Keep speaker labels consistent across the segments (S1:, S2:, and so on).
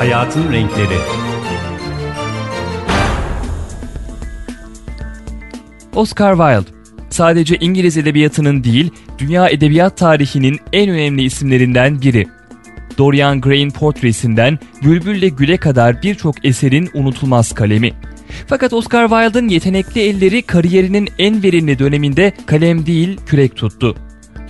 S1: Hayatın Renkleri
S2: Oscar Wilde sadece İngiliz edebiyatının değil, dünya edebiyat tarihinin en önemli isimlerinden biri. Dorian Gray'in portresinden Bülbül'le Gül'e kadar birçok eserin unutulmaz kalemi. Fakat Oscar Wilde'ın yetenekli elleri kariyerinin en verimli döneminde kalem değil kürek tuttu.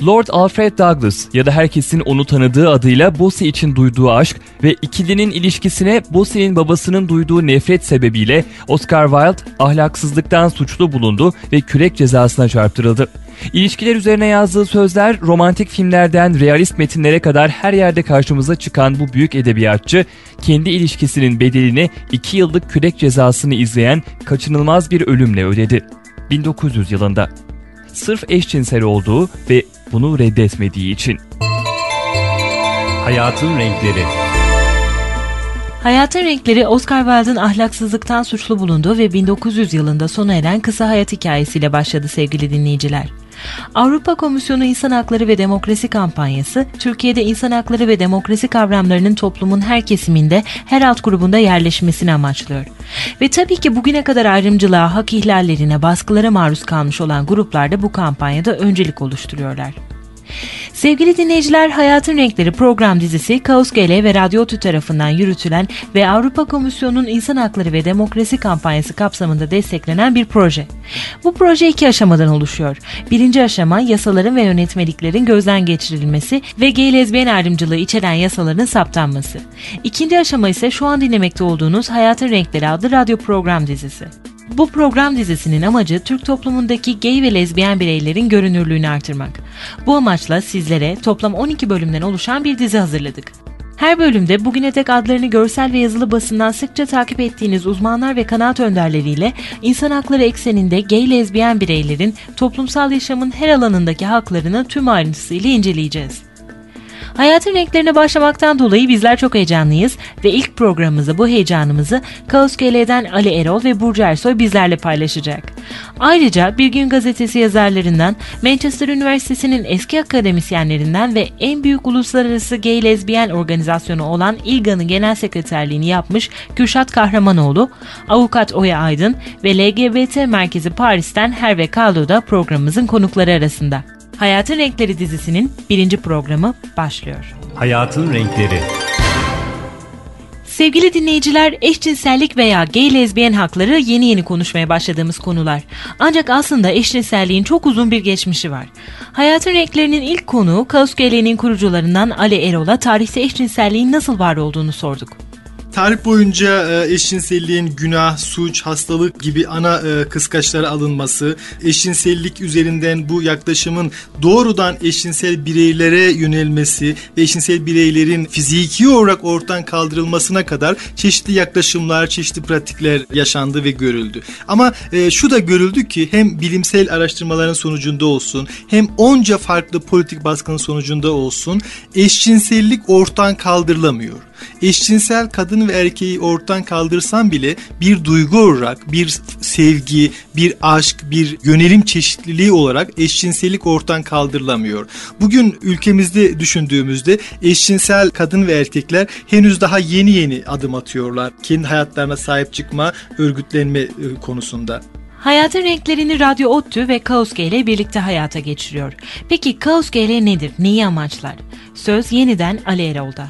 S2: Lord Alfred Douglas ya da herkesin onu tanıdığı adıyla Bosse için duyduğu aşk ve ikilinin ilişkisine Bosse'nin babasının duyduğu nefret sebebiyle Oscar Wilde ahlaksızlıktan suçlu bulundu ve kürek cezasına çarptırıldı. İlişkiler üzerine yazdığı sözler romantik filmlerden realist metinlere kadar her yerde karşımıza çıkan bu büyük edebiyatçı kendi ilişkisinin bedelini 2 yıllık kürek cezasını izleyen kaçınılmaz bir ölümle ödedi. 1900 yılında. Sırf eşcinsel olduğu ve bunu reddetmediği için.
S1: Hayatın Renkleri
S3: Hayatın Renkleri Oscar Wilde'ın ahlaksızlıktan suçlu bulunduğu ve 1900 yılında sona eren kısa hayat hikayesiyle başladı sevgili dinleyiciler. Avrupa Komisyonu İnsan Hakları ve Demokrasi kampanyası, Türkiye'de insan hakları ve demokrasi kavramlarının toplumun her kesiminde, her alt grubunda yerleşmesini amaçlıyor. Ve tabii ki bugüne kadar ayrımcılığa, hak ihlallerine, baskılara maruz kalmış olan gruplar da bu kampanyada öncelik oluşturuyorlar. Sevgili dinleyiciler, Hayatın Renkleri program dizisi Kaos GL ve Radyo Tü tarafından yürütülen ve Avrupa Komisyonu'nun İnsan Hakları ve Demokrasi kampanyası kapsamında desteklenen bir proje. Bu proje iki aşamadan oluşuyor. Birinci aşama yasaların ve yönetmeliklerin gözden geçirilmesi ve gay lezbiyen ayrımcılığı içeren yasaların saptanması. İkinci aşama ise şu an dinlemekte olduğunuz Hayatın Renkleri adlı radyo program dizisi. Bu program dizisinin amacı Türk toplumundaki gay ve lezbiyen bireylerin görünürlüğünü artırmak. Bu amaçla sizlere toplam 12 bölümden oluşan bir dizi hazırladık. Her bölümde bugüne dek adlarını görsel ve yazılı basından sıkça takip ettiğiniz uzmanlar ve kanaat önderleriyle insan hakları ekseninde gay lezbiyen bireylerin toplumsal yaşamın her alanındaki haklarını tüm ayrıntısıyla inceleyeceğiz. Hayatın renklerine başlamaktan dolayı bizler çok heyecanlıyız ve ilk programımızda bu heyecanımızı Kaos GL'den Ali Erol ve Burcu Ersoy bizlerle paylaşacak. Ayrıca Bir Gün Gazetesi yazarlarından, Manchester Üniversitesi'nin eski akademisyenlerinden ve en büyük uluslararası gay lezbiyen organizasyonu olan İlGA'nın genel sekreterliğini yapmış Kürşat Kahramanoğlu, avukat Oya Aydın ve LGBT Merkezi Paris'ten Herve Kaldo da programımızın konukları arasında. Hayatın Renkleri dizisinin birinci programı başlıyor.
S1: Hayatın Renkleri
S3: Sevgili dinleyiciler, eşcinsellik veya gay lezbiyen hakları yeni yeni konuşmaya başladığımız konular. Ancak aslında eşcinselliğin çok uzun bir geçmişi var. Hayatın renklerinin ilk konuğu Kaos Geleneğinin kurucularından Ali Erol'a tarihte eşcinselliğin nasıl var olduğunu sorduk.
S4: Tarih boyunca e, eşcinselliğin günah, suç, hastalık gibi ana e, kıskaçlara alınması, eşcinsellik üzerinden bu yaklaşımın doğrudan eşcinsel bireylere yönelmesi ve eşcinsel bireylerin fiziki olarak ortadan kaldırılmasına kadar çeşitli yaklaşımlar, çeşitli pratikler yaşandı ve görüldü. Ama e, şu da görüldü ki hem bilimsel araştırmaların sonucunda olsun hem onca farklı politik baskının sonucunda olsun eşcinsellik ortadan kaldırılamıyor eşcinsel kadın ve erkeği ortadan kaldırsam bile bir duygu olarak, bir sevgi, bir aşk, bir yönelim çeşitliliği olarak eşcinsellik ortadan kaldırılamıyor. Bugün ülkemizde düşündüğümüzde eşcinsel kadın ve erkekler henüz daha yeni yeni adım atıyorlar. Kendi hayatlarına sahip çıkma, örgütlenme e, konusunda.
S3: Hayatın renklerini Radyo ODTÜ ve Kaos ile birlikte hayata geçiriyor. Peki Kaos GL nedir? Neyi amaçlar? Söz yeniden Ali Erol'da.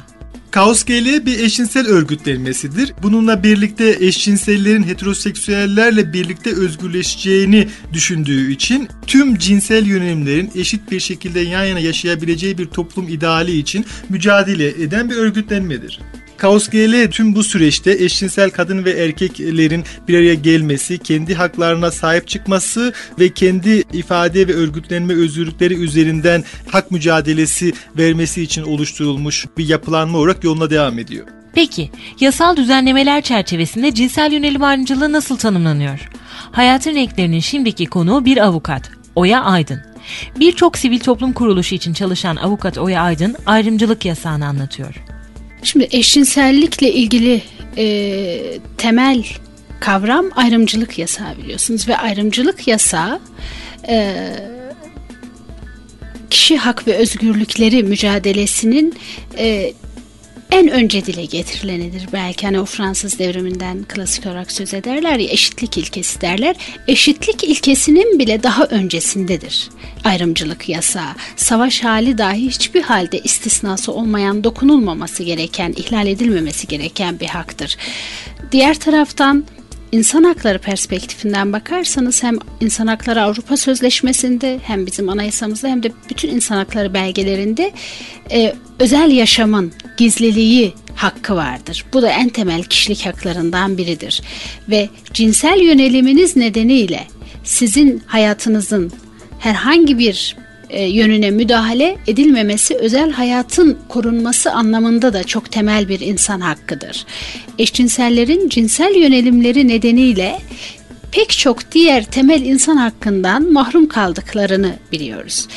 S4: Kaos GL bir eşcinsel örgütlenmesidir. Bununla birlikte eşcinsellerin heteroseksüellerle birlikte özgürleşeceğini düşündüğü için tüm cinsel yönelimlerin eşit bir şekilde yan yana yaşayabileceği bir toplum ideali için mücadele eden bir örgütlenmedir. Kaos GL tüm bu süreçte eşcinsel kadın ve erkeklerin bir araya gelmesi, kendi haklarına sahip çıkması ve kendi ifade ve örgütlenme özgürlükleri üzerinden hak mücadelesi vermesi için oluşturulmuş bir yapılanma olarak yoluna devam ediyor.
S3: Peki, yasal düzenlemeler çerçevesinde cinsel yönelim ayrımcılığı nasıl tanımlanıyor? Hayatın renklerinin şimdiki konuğu bir avukat, Oya Aydın. Birçok sivil toplum kuruluşu için çalışan avukat Oya Aydın ayrımcılık yasağını anlatıyor.
S5: Şimdi eşcinsellikle ilgili e, temel kavram ayrımcılık yasağı biliyorsunuz ve ayrımcılık yasağı e, kişi hak ve özgürlükleri mücadelesinin e, en önce dile getirilenidir. Belki hani o Fransız devriminden klasik olarak söz ederler ya eşitlik ilkesi derler. Eşitlik ilkesinin bile daha öncesindedir. Ayrımcılık yasağı, savaş hali dahi hiçbir halde istisnası olmayan, dokunulmaması gereken, ihlal edilmemesi gereken bir haktır. Diğer taraftan insan hakları perspektifinden bakarsanız hem insan hakları Avrupa Sözleşmesi'nde hem bizim anayasamızda hem de bütün insan hakları belgelerinde e, özel yaşamın gizliliği hakkı vardır. Bu da en temel kişilik haklarından biridir. Ve cinsel yöneliminiz nedeniyle sizin hayatınızın herhangi bir e, yönüne müdahale edilmemesi özel hayatın korunması anlamında da çok temel bir insan hakkıdır. Eşcinsellerin cinsel yönelimleri nedeniyle pek çok diğer temel insan hakkından mahrum kaldıklarını biliyoruz.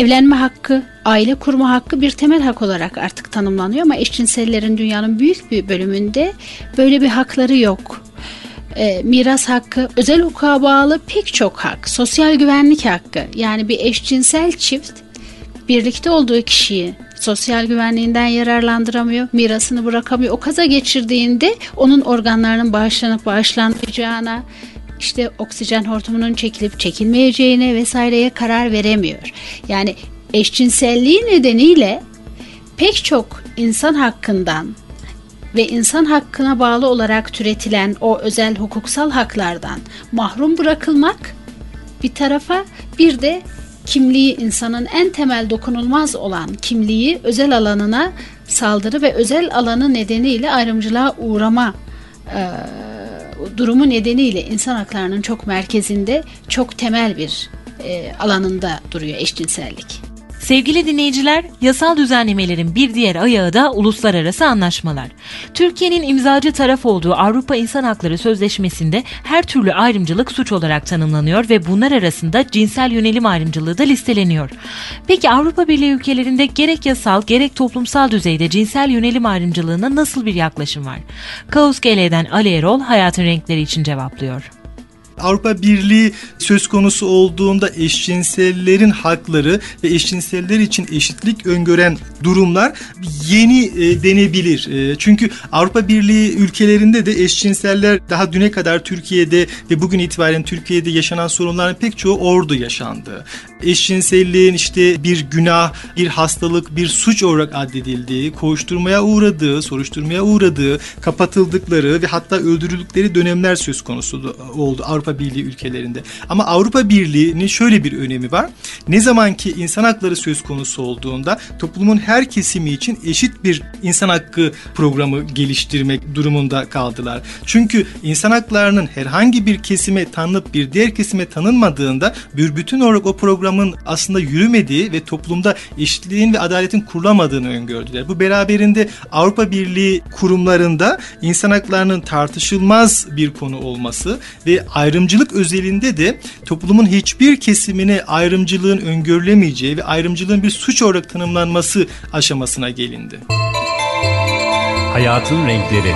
S5: Evlenme hakkı, aile kurma hakkı bir temel hak olarak artık tanımlanıyor ama eşcinsellerin dünyanın büyük bir bölümünde böyle bir hakları yok e, miras hakkı, özel hukuka bağlı pek çok hak, sosyal güvenlik hakkı yani bir eşcinsel çift birlikte olduğu kişiyi sosyal güvenliğinden yararlandıramıyor, mirasını bırakamıyor. O kaza geçirdiğinde onun organlarının bağışlanıp bağışlanmayacağına, işte oksijen hortumunun çekilip çekilmeyeceğine vesaireye karar veremiyor. Yani eşcinselliği nedeniyle pek çok insan hakkından ve insan hakkına bağlı olarak türetilen o özel hukuksal haklardan mahrum bırakılmak bir tarafa bir de kimliği insanın en temel dokunulmaz olan kimliği özel alanına saldırı ve özel alanı nedeniyle ayrımcılığa uğrama e, durumu nedeniyle insan haklarının çok merkezinde çok temel bir e, alanında duruyor eşcinsellik.
S3: Sevgili dinleyiciler, yasal düzenlemelerin bir diğer ayağı da uluslararası anlaşmalar. Türkiye'nin imzacı taraf olduğu Avrupa İnsan Hakları Sözleşmesi'nde her türlü ayrımcılık suç olarak tanımlanıyor ve bunlar arasında cinsel yönelim ayrımcılığı da listeleniyor. Peki Avrupa Birliği ülkelerinde gerek yasal gerek toplumsal düzeyde cinsel yönelim ayrımcılığına nasıl bir yaklaşım var? Kaos GL'den Ali Erol hayatın renkleri için cevaplıyor.
S4: Avrupa Birliği söz konusu olduğunda eşcinsellerin hakları ve eşcinseller için eşitlik öngören durumlar yeni e, denebilir. E, çünkü Avrupa Birliği ülkelerinde de eşcinseller daha düne kadar Türkiye'de ve bugün itibaren Türkiye'de yaşanan sorunların pek çoğu ordu yaşandı. Eşcinselliğin işte bir günah, bir hastalık, bir suç olarak addedildiği, koğuşturmaya uğradığı, soruşturmaya uğradığı, kapatıldıkları ve hatta öldürüldükleri dönemler söz konusu oldu Avrupa Birliği ülkelerinde. Ama Avrupa Birliği'nin şöyle bir önemi var. Ne zaman ki insan hakları söz konusu olduğunda toplumun her kesimi için eşit bir insan hakkı programı geliştirmek durumunda kaldılar. Çünkü insan haklarının herhangi bir kesime tanınıp bir diğer kesime tanınmadığında bir bütün olarak o programın aslında yürümediği ve toplumda eşitliğin ve adaletin kurulamadığını öngördüler. Bu beraberinde Avrupa Birliği kurumlarında insan haklarının tartışılmaz bir konu olması ve ayrı ayrımcılık özelinde de toplumun hiçbir kesimine ayrımcılığın öngörülemeyeceği ve ayrımcılığın bir suç olarak tanımlanması aşamasına gelindi.
S1: Hayatın renkleri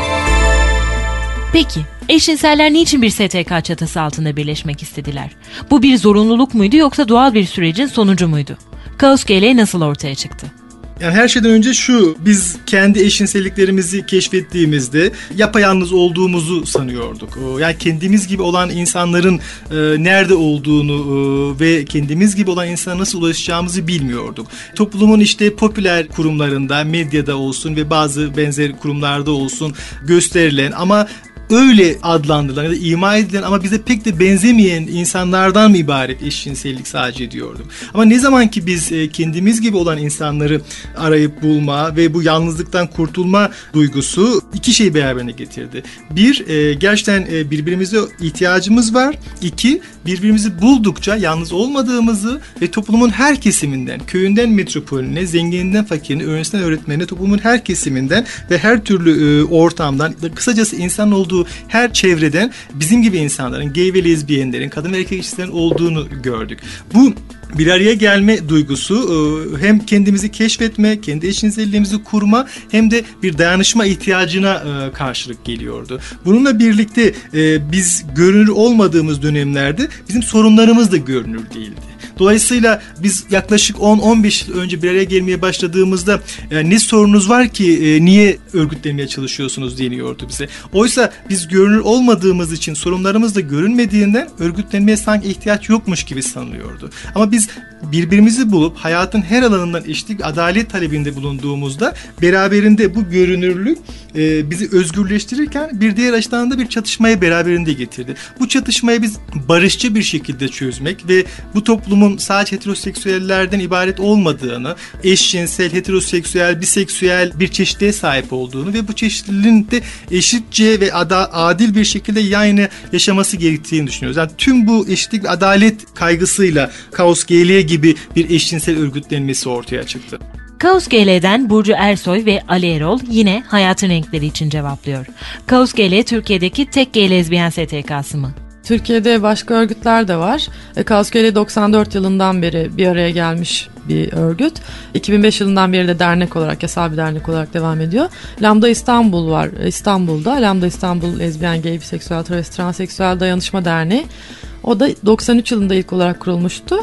S3: Peki eşcinseller niçin bir STK çatısı altında birleşmek istediler? Bu bir zorunluluk muydu yoksa doğal bir sürecin sonucu muydu? Kaos GL nasıl ortaya çıktı?
S4: Yani her şeyden önce şu, biz kendi eşcinselliklerimizi keşfettiğimizde yapayalnız olduğumuzu sanıyorduk. Yani kendimiz gibi olan insanların e, nerede olduğunu e, ve kendimiz gibi olan insana nasıl ulaşacağımızı bilmiyorduk. Toplumun işte popüler kurumlarında, medyada olsun ve bazı benzer kurumlarda olsun gösterilen ama öyle adlandırılan ya da ima edilen ama bize pek de benzemeyen insanlardan mı ibaret eşcinsellik sadece diyordum. Ama ne zaman ki biz e, kendimiz gibi olan insanları arayıp bulma ve bu yalnızlıktan kurtulma duygusu iki şeyi beraberine getirdi. Bir, e, gerçekten e, birbirimize ihtiyacımız var. İki, birbirimizi buldukça yalnız olmadığımızı ve toplumun her kesiminden, köyünden metropolüne, zengininden fakirine, öğrencisinden öğretmenine, toplumun her kesiminden ve her türlü ortamdan, kısacası insan olduğu olduğu her çevreden bizim gibi insanların, gay ve lezbiyenlerin, kadın ve erkek eşitlerin olduğunu gördük. Bu bir araya gelme duygusu e, hem kendimizi keşfetme, kendi eşcinselliğimizi kurma hem de bir dayanışma ihtiyacına e, karşılık geliyordu. Bununla birlikte e, biz görünür olmadığımız dönemlerde bizim sorunlarımız da görünür değildi. Dolayısıyla biz yaklaşık 10-15 yıl önce bir araya gelmeye başladığımızda e, ne sorunuz var ki e, niye örgütlenmeye çalışıyorsunuz deniyordu bize. Oysa biz görünür olmadığımız için sorunlarımız da görünmediğinden örgütlenmeye sanki ihtiyaç yokmuş gibi sanılıyordu. Ama biz birbirimizi bulup hayatın her alanından eşitlik adalet talebinde bulunduğumuzda beraberinde bu görünürlük e, bizi özgürleştirirken bir diğer açıdan da bir çatışmayı beraberinde getirdi. Bu çatışmayı biz barışçı bir şekilde çözmek ve bu toplumun sadece heteroseksüellerden ibaret olmadığını, eşcinsel, heteroseksüel, biseksüel bir çeşitliğe sahip olduğunu ve bu çeşitliliğin de eşitçe ve ada, adil bir şekilde yayını yaşaması gerektiğini düşünüyoruz. Yani tüm bu eşitlik ve adalet kaygısıyla Kaos GL gibi bir eşcinsel örgütlenmesi ortaya çıktı.
S3: Kaos GL'den Burcu Ersoy ve Ali Erol yine hayatın renkleri için cevaplıyor. Kaos GL Türkiye'deki tek gay lezbiyen STK'sı mı?
S6: Türkiye'de başka örgütler de var. E, Kaos GL 94 yılından beri bir araya gelmiş bir örgüt. 2005 yılından beri de dernek olarak, yasal bir dernek olarak devam ediyor. Lambda İstanbul var e, İstanbul'da. Lambda İstanbul Lezbiyen, Gay, Biseksüel, Travesti, Transseksüel Dayanışma Derneği. O da 93 yılında ilk olarak kurulmuştu.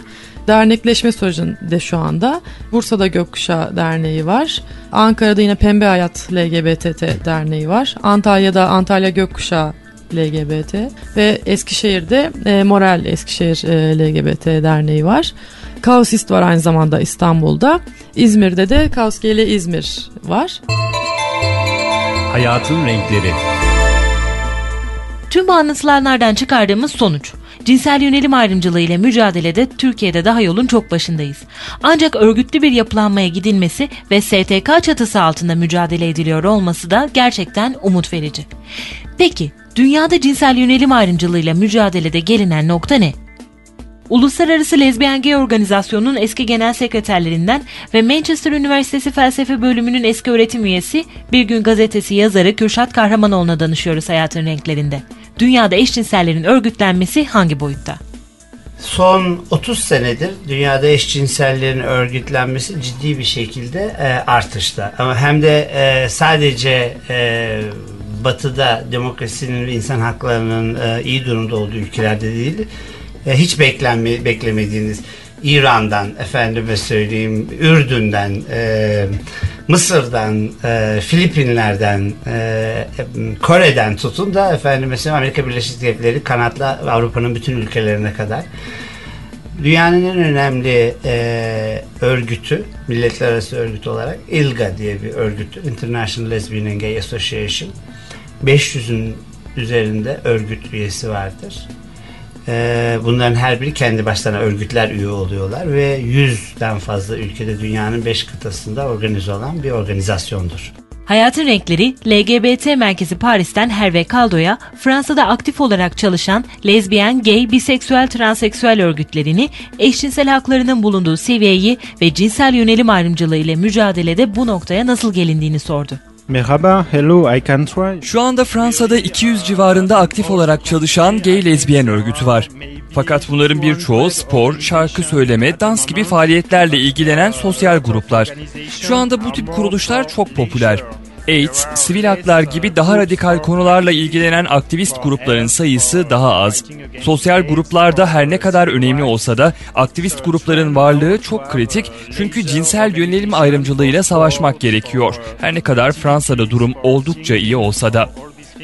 S6: Dernekleşme sürecinde şu anda. Bursa'da Gökkuşağı Derneği var. Ankara'da yine Pembe Hayat LGBT Derneği var. Antalya'da Antalya Gökkuşağı LGBT ve Eskişehir'de e, Moral Eskişehir e, LGBT Derneği var. Kaosist var aynı zamanda İstanbul'da. İzmir'de de Kaos GL İzmir var.
S1: Hayatın renkleri.
S3: Tüm bu anlatılanlardan çıkardığımız sonuç. Cinsel yönelim ayrımcılığı ile mücadelede Türkiye'de daha yolun çok başındayız. Ancak örgütlü bir yapılanmaya gidilmesi ve STK çatısı altında mücadele ediliyor olması da gerçekten umut verici. Peki, dünyada cinsel yönelim ayrımcılığıyla mücadelede gelinen nokta ne? Uluslararası Lezbiyen Gay Organizasyonu'nun eski genel sekreterlerinden ve Manchester Üniversitesi Felsefe Bölümünün eski öğretim üyesi Bir Gün Gazetesi yazarı Kürşat Kahramanoğlu'na danışıyoruz hayatın renklerinde. Dünyada eşcinsellerin örgütlenmesi hangi boyutta?
S7: Son 30 senedir dünyada eşcinsellerin örgütlenmesi ciddi bir şekilde e, artışta. Ama hem de e, sadece e, batıda demokrasinin ve insan haklarının e, iyi durumda olduğu ülkelerde değil, e, hiç beklenme, beklemediğiniz İran'dan, efendime söyleyeyim, Ürdün'den, e, Mısır'dan, e, Filipinler'den, e, Kore'den tutun da efendim mesela Amerika Birleşik Devletleri kanatla Avrupa'nın bütün ülkelerine kadar. Dünyanın en önemli e, örgütü, milletler arası örgüt olarak ILGA diye bir örgüt, International Lesbian and Gay Association. 500'ün üzerinde örgüt üyesi vardır. Ee, bunların her biri kendi başlarına örgütler üye oluyorlar ve yüzden fazla ülkede dünyanın beş kıtasında organize olan bir organizasyondur.
S3: Hayatın Renkleri, LGBT merkezi Paris'ten Hervé Caldo'ya Fransa'da aktif olarak çalışan lezbiyen, gay, biseksüel, transseksüel örgütlerini, eşcinsel haklarının bulunduğu seviyeyi ve cinsel yönelim ayrımcılığı ile mücadelede bu noktaya nasıl gelindiğini sordu.
S8: Merhaba, hello, I can try.
S2: Şu anda Fransa'da 200 civarında aktif olarak çalışan gay lezbiyen örgütü var. Fakat bunların birçoğu spor, şarkı söyleme, dans gibi faaliyetlerle ilgilenen sosyal gruplar. Şu anda bu tip kuruluşlar çok popüler. AIDS, sivil haklar gibi daha radikal konularla ilgilenen aktivist grupların sayısı daha az. Sosyal gruplarda her ne kadar önemli olsa da aktivist grupların varlığı çok kritik çünkü cinsel yönelim ayrımcılığıyla savaşmak gerekiyor. Her ne kadar Fransa'da durum oldukça iyi olsa da.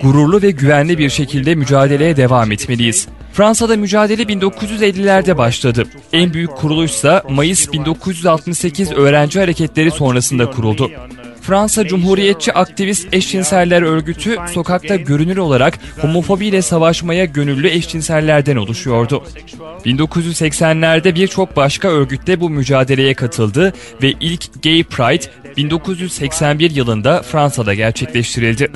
S2: Gururlu ve güvenli bir şekilde mücadeleye devam etmeliyiz. Fransa'da mücadele 1950'lerde başladı. En büyük kuruluşsa Mayıs 1968 öğrenci hareketleri sonrasında kuruldu. Fransa Cumhuriyetçi Aktivist Eşcinseller Örgütü sokakta görünür olarak homofobiyle savaşmaya gönüllü eşcinsellerden oluşuyordu. 1980'lerde birçok başka örgütte bu mücadeleye katıldı ve ilk Gay Pride 1981 yılında Fransa'da gerçekleştirildi.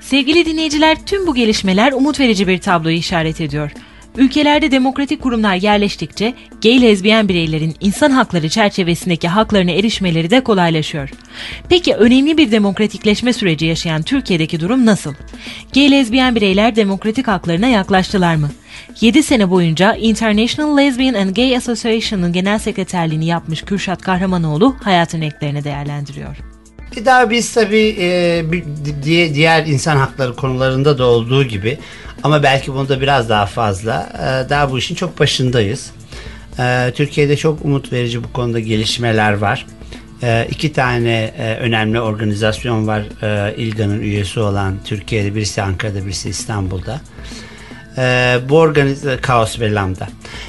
S3: Sevgili dinleyiciler tüm bu gelişmeler umut verici bir tabloyu işaret ediyor. Ülkelerde demokratik kurumlar yerleştikçe gay lezbiyen bireylerin insan hakları çerçevesindeki haklarına erişmeleri de kolaylaşıyor. Peki önemli bir demokratikleşme süreci yaşayan Türkiye'deki durum nasıl? Gay lezbiyen bireyler demokratik haklarına yaklaştılar mı? 7 sene boyunca International Lesbian and Gay Association'ın genel sekreterliğini yapmış Kürşat Kahramanoğlu hayatın renklerini değerlendiriyor.
S7: E daha biz tabii e, bir- diğer insan hakları konularında da olduğu gibi ama belki bunda biraz daha fazla e, daha bu işin çok başındayız. E, Türkiye'de çok umut verici bu konuda gelişmeler var. E, iki tane e, önemli organizasyon var e, İLGA'nın üyesi olan Türkiye'de birisi Ankara'da birisi İstanbul'da. Ee, bu organizasyon Kaos ve Lambda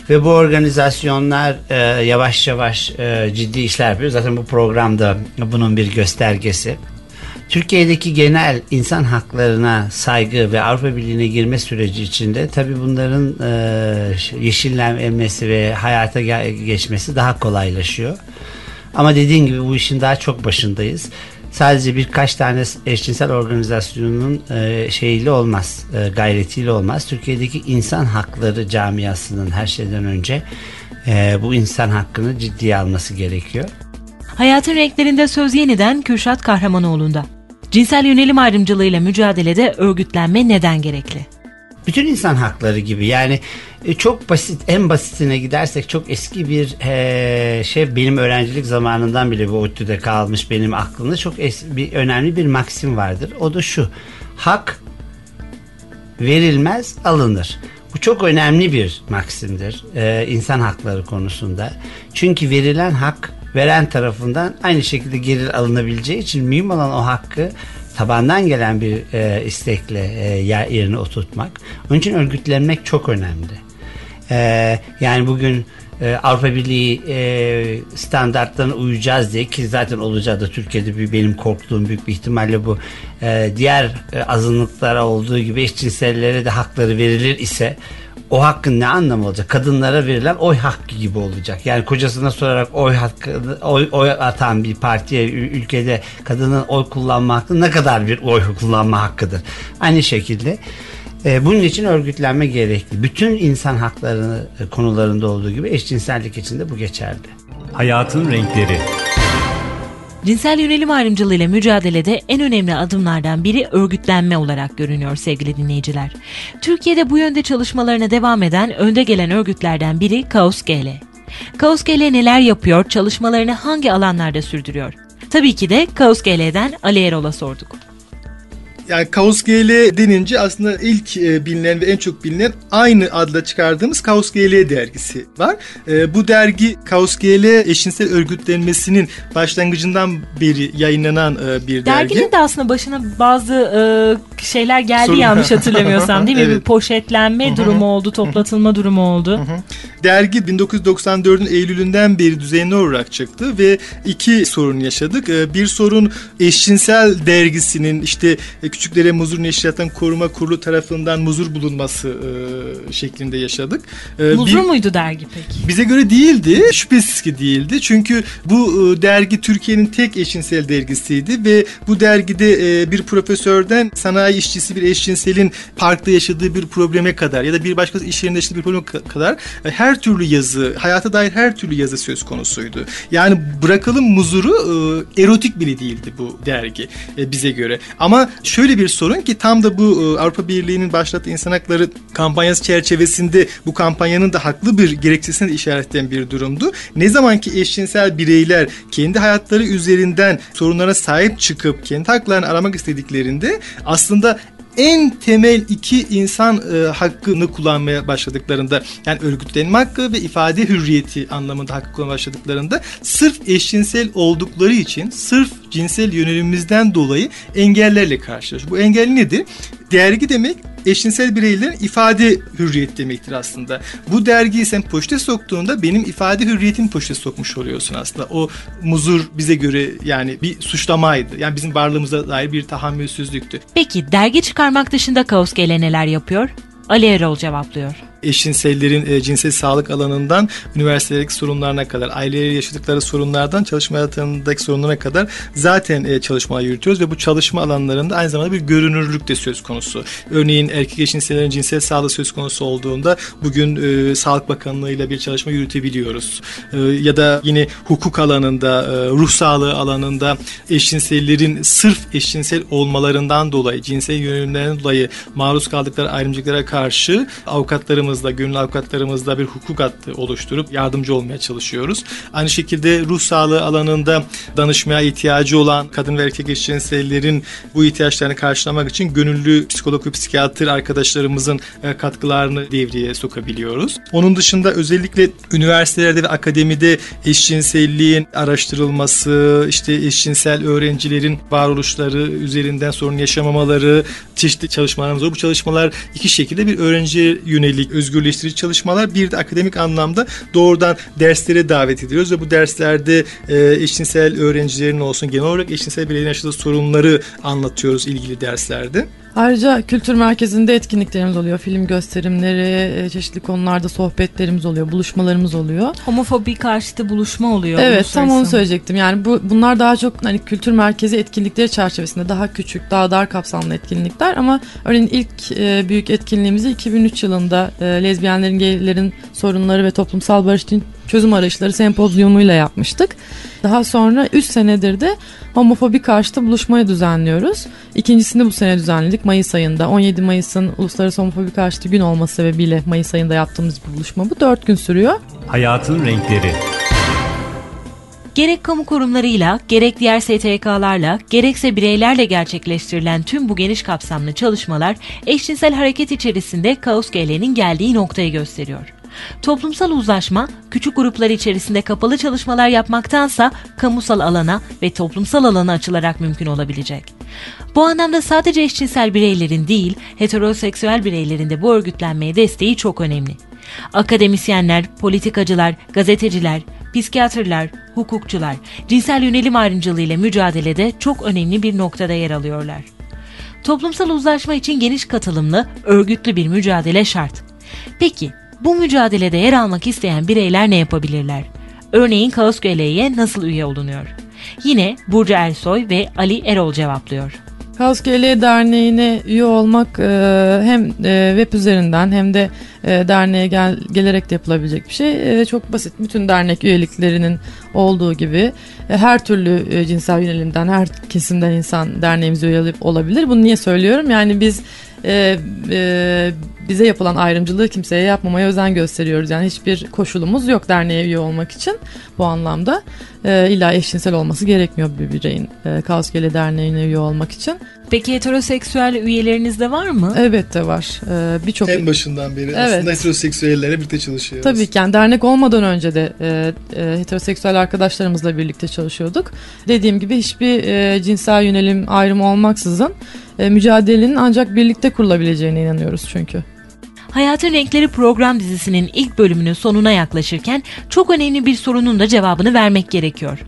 S7: ve bu organizasyonlar e, yavaş yavaş e, ciddi işler yapıyor. Zaten bu programda bunun bir göstergesi. Türkiye'deki genel insan haklarına saygı ve Avrupa Birliği'ne girme süreci içinde tabii bunların e, yeşillenmesi ve hayata ge- geçmesi daha kolaylaşıyor. Ama dediğin gibi bu işin daha çok başındayız. Sadece birkaç tane eşcinsel organizasyonun e, şeyiyle olmaz, e, gayretiyle olmaz. Türkiye'deki insan hakları camiasının her şeyden önce e, bu insan hakkını ciddiye alması gerekiyor.
S3: Hayatın renklerinde söz yeniden Kürşat Kahramanoğlu'nda. Cinsel yönelim ayrımcılığıyla mücadelede örgütlenme neden gerekli?
S7: Bütün insan hakları gibi yani e, çok basit en basitine gidersek çok eski bir e, şey benim öğrencilik zamanından bile bu ODTÜ'de kalmış benim aklımda çok es- bir önemli bir maksim vardır. O da şu hak verilmez alınır. Bu çok önemli bir maksimdir e, insan hakları konusunda. Çünkü verilen hak veren tarafından aynı şekilde geri alınabileceği için mühim olan o hakkı tabandan gelen bir e, istekle e, yer, yerine oturtmak. Onun için örgütlenmek çok önemli. E, yani bugün e, Avrupa Birliği e, standartlarına uyacağız diye ki zaten olacağı da Türkiye'de bir benim korktuğum büyük bir ihtimalle bu e, diğer e, azınlıklara olduğu gibi eşcinsellere de hakları verilir ise o hakkın ne anlamı olacak? Kadınlara verilen oy hakkı gibi olacak. Yani kocasına sorarak oy hakkı oy, oy atan bir partiye ül- ülkede kadının oy kullanma hakkı ne kadar bir oy kullanma hakkıdır. Aynı şekilde e, bunun için örgütlenme gerekli. Bütün insan hakları e, konularında olduğu gibi eşcinsellik için de bu geçerli.
S1: Hayatın renkleri.
S3: Cinsel yönelim ayrımcılığıyla mücadelede en önemli adımlardan biri örgütlenme olarak görünüyor sevgili dinleyiciler. Türkiye'de bu yönde çalışmalarına devam eden önde gelen örgütlerden biri Kaos GL. Kaos GL neler yapıyor, çalışmalarını hangi alanlarda sürdürüyor? Tabii ki de Kaos GL'den Ali Erol'a sorduk.
S4: Yani Kaos GL denince aslında ilk e, bilinen ve en çok bilinen aynı adla çıkardığımız Kaos GL dergisi var. E, bu dergi Kaos GL eşcinsel örgütlenmesinin başlangıcından beri yayınlanan e, bir dergi.
S3: Derginin de aslında başına bazı şeyler geldi
S4: Sorun-
S3: yanlış hatırlamıyorsam değil mi?
S4: Evet.
S3: Bir poşetlenme durumu oldu, toplatılma durumu oldu.
S4: Dergi 1994'ün Eylül'ünden beri düzenli olarak çıktı ve iki sorun yaşadık. Bir sorun eşcinsel dergisinin işte e, Küçüklere Muzur Neşriyat'ın Koruma Kurulu tarafından muzur bulunması e, şeklinde yaşadık. Ee,
S3: Muzur
S4: bir-
S3: muydu dergi peki?
S4: Bize göre değildi. Şüphesiz ki değildi. Çünkü bu e, dergi Türkiye'nin tek eşcinsel dergisiydi ve bu dergide e, bir profesörden sanayi işçisi bir eşcinselin parkta yaşadığı bir probleme kadar ya da bir başka iş yerinde yaşadığı bir probleme ka- kadar e, her türlü yazı, hayata dair her türlü yazı söz konusuydu. Yani bırakalım muzuru e, erotik bile değildi bu dergi e, bize göre. Ama şöyle bir sorun ki tam da bu e, Avrupa Birliği'nin başlattığı insan hakları kampanyası çerçevesinde bu kampanyanın da haklı bir gerekçesine de işaretleyen bir durumdu. Ne zaman ki eşcinsel bireyler kendi hayatları üzerinden sorunlara sahip çıkıp kendi haklarını aramak istediklerinde aslında en temel iki insan e, hakkını kullanmaya başladıklarında yani örgütlenme hakkı ve ifade hürriyeti anlamında hakkı kullanmaya başladıklarında sırf eşcinsel oldukları için sırf cinsel yönelimimizden dolayı engellerle karşılaşıyor. Bu engel nedir? Dergi demek eşcinsel bireylerin ifade hürriyeti demektir aslında. Bu dergiyi sen poşete soktuğunda benim ifade hürriyetimi poşete sokmuş oluyorsun aslında. O muzur bize göre yani bir suçlamaydı. Yani bizim varlığımıza dair bir tahammülsüzlüktü.
S3: Peki dergi çıkarmak dışında Kaos GL neler yapıyor? Ali Erol cevaplıyor.
S4: Eşcinsellerin e, cinsel sağlık alanından üniversitedeki sorunlarına kadar, aileleri yaşadıkları sorunlardan çalışma hayatındaki sorunlarına kadar zaten e, çalışmalar yürütüyoruz ve bu çalışma alanlarında aynı zamanda bir görünürlük de söz konusu. Örneğin erkek eşcinsellerin cinsel sağlığı söz konusu olduğunda bugün e, Sağlık Bakanlığı ile bir çalışma yürütebiliyoruz. E, ya da yine hukuk alanında, e, ruh sağlığı alanında eşcinsellerin sırf eşcinsel olmalarından dolayı, cinsel yönelimlerinden dolayı maruz kaldıkları ayrımcılıklara karşı avukatlarımız avukatlarımızla, gönül avukatlarımızla bir hukuk hattı oluşturup yardımcı olmaya çalışıyoruz. Aynı şekilde ruh sağlığı alanında danışmaya ihtiyacı olan kadın ve erkek eşcinsellerin bu ihtiyaçlarını karşılamak için gönüllü psikolog ve psikiyatr arkadaşlarımızın e, katkılarını devreye sokabiliyoruz. Onun dışında özellikle üniversitelerde ve akademide eşcinselliğin araştırılması, işte eşcinsel öğrencilerin varoluşları üzerinden sorun yaşamamaları, çeşitli çalışmalarımız var. Bu çalışmalar iki şekilde bir öğrenciye yönelik özgürleştirici çalışmalar, bir de akademik anlamda doğrudan derslere davet ediyoruz ve bu derslerde e, eşcinsel öğrencilerin olsun genel olarak eşcinsel bireylerin yaşadığı sorunları anlatıyoruz ilgili derslerde.
S6: Ayrıca kültür merkezinde etkinliklerimiz oluyor. Film gösterimleri, e, çeşitli konularda sohbetlerimiz oluyor, buluşmalarımız oluyor.
S3: Homofobi karşıtı buluşma oluyor.
S6: Evet, tam onu söyleyecektim. Yani bu bunlar daha çok hani kültür merkezi etkinlikleri çerçevesinde daha küçük, daha dar kapsamlı etkinlikler ama örneğin ilk e, büyük etkinliğimizi 2003 yılında e, lezbiyenlerin, gaylerin sorunları ve toplumsal barış için çözüm arayışları sempozyumuyla yapmıştık. Daha sonra 3 senedir de homofobi karşıtı buluşmayı düzenliyoruz. İkincisini bu sene düzenledik Mayıs ayında. 17 Mayıs'ın Uluslararası Homofobi Karşıtı Gün olması sebebiyle Mayıs ayında yaptığımız bir buluşma bu. 4 gün sürüyor.
S1: Hayatın renkleri.
S3: Gerek kamu kurumlarıyla, gerek diğer STK'larla, gerekse bireylerle gerçekleştirilen tüm bu geniş kapsamlı çalışmalar eşcinsel hareket içerisinde kaos gelenin geldiği noktayı gösteriyor. Toplumsal uzlaşma, küçük gruplar içerisinde kapalı çalışmalar yapmaktansa kamusal alana ve toplumsal alana açılarak mümkün olabilecek. Bu anlamda sadece eşcinsel bireylerin değil, heteroseksüel bireylerin de bu örgütlenmeye desteği çok önemli. Akademisyenler, politikacılar, gazeteciler, psikiyatrlar, hukukçular, cinsel yönelim ayrımcılığı ile mücadelede çok önemli bir noktada yer alıyorlar. Toplumsal uzlaşma için geniş katılımlı, örgütlü bir mücadele şart. Peki bu mücadelede yer almak isteyen bireyler ne yapabilirler? Örneğin Kaos Göleği'ye nasıl üye olunuyor? Yine Burcu Ersoy ve Ali Erol cevaplıyor.
S6: GL Derneği'ne üye olmak e, hem e, web üzerinden hem de e, derneğe gel, gelerek de yapılabilecek bir şey. Çok basit. Bütün dernek üyeliklerinin olduğu gibi her türlü cinsel yönelimden, her kesimden insan derneğimize üye olabilir. Bunu niye söylüyorum? Yani biz e, e, bize yapılan ayrımcılığı kimseye yapmamaya özen gösteriyoruz. Yani hiçbir koşulumuz yok derneğe üye olmak için bu anlamda. E, illa eşcinsel olması gerekmiyor bir bireyin e, Kaos Gele Derneği'ne üye olmak için.
S3: Peki heteroseksüel üyeleriniz de var mı?
S6: Evet de var. Ee, Birçok
S4: En başından beri evet. aslında heteroseksüellerle birlikte çalışıyoruz.
S6: Tabii ki yani dernek olmadan önce de e, e, heteroseksüel arkadaşlarımızla birlikte çalışıyorduk. Dediğim gibi hiçbir e, cinsel yönelim ayrımı olmaksızın e, mücadelenin ancak birlikte kurulabileceğine inanıyoruz çünkü.
S3: Hayatın Renkleri program dizisinin ilk bölümünün sonuna yaklaşırken çok önemli bir sorunun da cevabını vermek gerekiyor.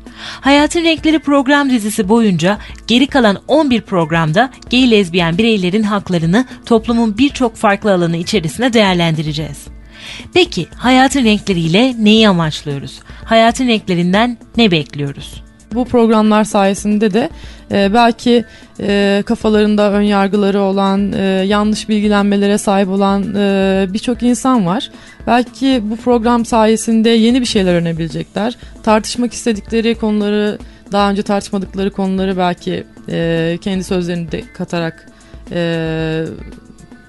S3: Hayatın Renkleri program dizisi boyunca geri kalan 11 programda gay lezbiyen bireylerin haklarını toplumun birçok farklı alanı içerisinde değerlendireceğiz. Peki hayatın renkleriyle neyi amaçlıyoruz? Hayatın renklerinden ne bekliyoruz?
S6: Bu programlar sayesinde de e, belki e, kafalarında ön yargıları olan, e, yanlış bilgilenmelere sahip olan e, birçok insan var. Belki bu program sayesinde yeni bir şeyler öğrenebilecekler. Tartışmak istedikleri konuları, daha önce tartışmadıkları konuları belki e, kendi sözlerini de katarak e,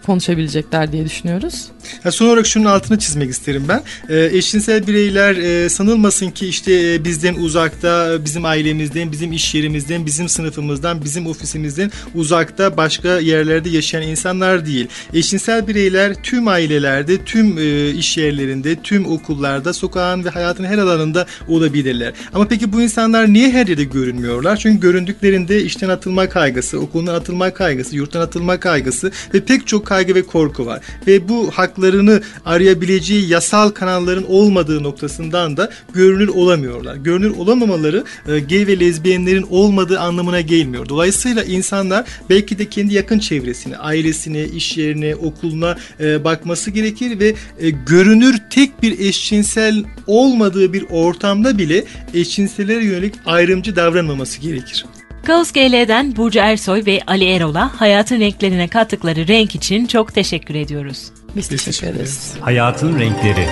S6: konuşabilecekler diye düşünüyoruz.
S4: Ya son olarak şunun altını çizmek isterim ben. E, eşcinsel bireyler e, sanılmasın ki işte e, bizden uzakta, bizim ailemizden, bizim iş yerimizden, bizim sınıfımızdan, bizim ofisimizden uzakta başka yerlerde yaşayan insanlar değil. Eşcinsel bireyler tüm ailelerde, tüm e, iş yerlerinde, tüm okullarda, sokağın ve hayatın her alanında olabilirler. Ama peki bu insanlar niye her yerde görünmüyorlar? Çünkü göründüklerinde işten atılma kaygısı, okuldan atılma kaygısı, yurttan atılma kaygısı ve pek çok kaygı ve korku var. Ve bu haklarını arayabileceği yasal kanalların olmadığı noktasından da görünür olamıyorlar. Görünür olamamaları e, gay ve lezbiyenlerin olmadığı anlamına gelmiyor. Dolayısıyla insanlar belki de kendi yakın çevresine, ailesine, iş yerine, okuluna e, bakması gerekir ve e, görünür tek bir eşcinsel olmadığı bir ortamda bile eşcinsellere yönelik ayrımcı davranmaması gerekir.
S3: Kaos GL'den Burcu Ersoy ve Ali Erol'a hayatın renklerine kattıkları renk için çok teşekkür ediyoruz.
S6: Biz teşekkür ederiz.
S1: Hayatın renkleri.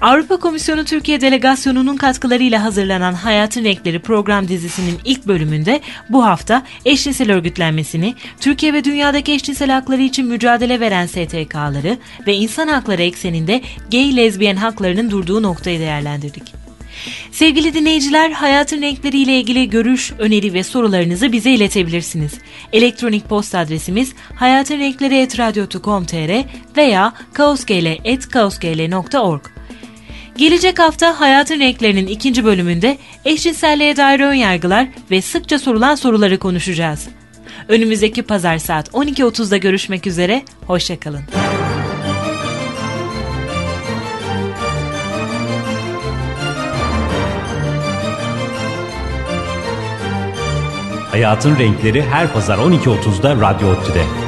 S3: Avrupa Komisyonu Türkiye Delegasyonu'nun katkılarıyla hazırlanan Hayatın Renkleri program dizisinin ilk bölümünde bu hafta eşcinsel örgütlenmesini, Türkiye ve dünyadaki eşcinsel hakları için mücadele veren STK'ları ve insan hakları ekseninde gay lezbiyen haklarının durduğu noktayı değerlendirdik. Sevgili dinleyiciler, hayatın renkleri ile ilgili görüş, öneri ve sorularınızı bize iletebilirsiniz. Elektronik posta adresimiz hayatınrenkleri.radyo.com.tr veya kaosgl.org. Gelecek hafta Hayatın Renklerinin ikinci bölümünde eşcinselliğe dair ön yargılar ve sıkça sorulan soruları konuşacağız. Önümüzdeki pazar saat 12.30'da görüşmek üzere, hoşçakalın.
S1: Hayatın Renkleri her pazar 12.30'da Radyo Otü'de.